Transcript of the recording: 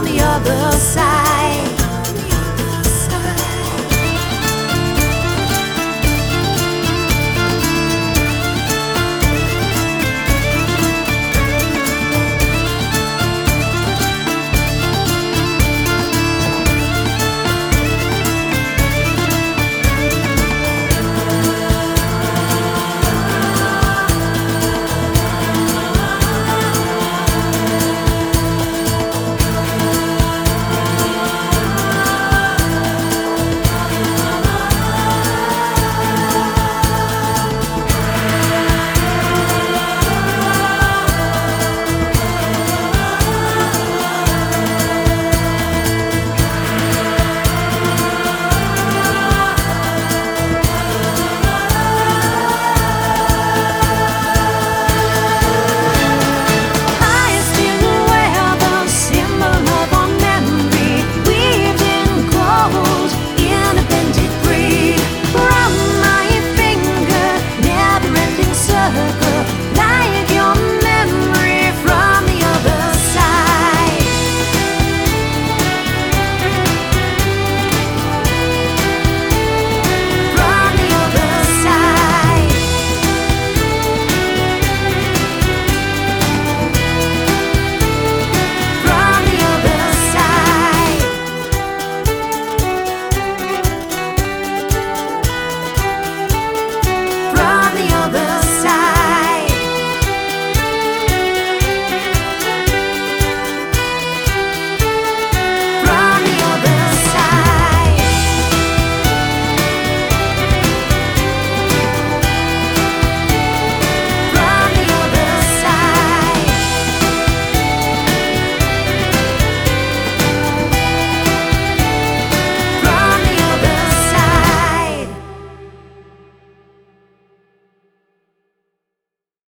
on the other side.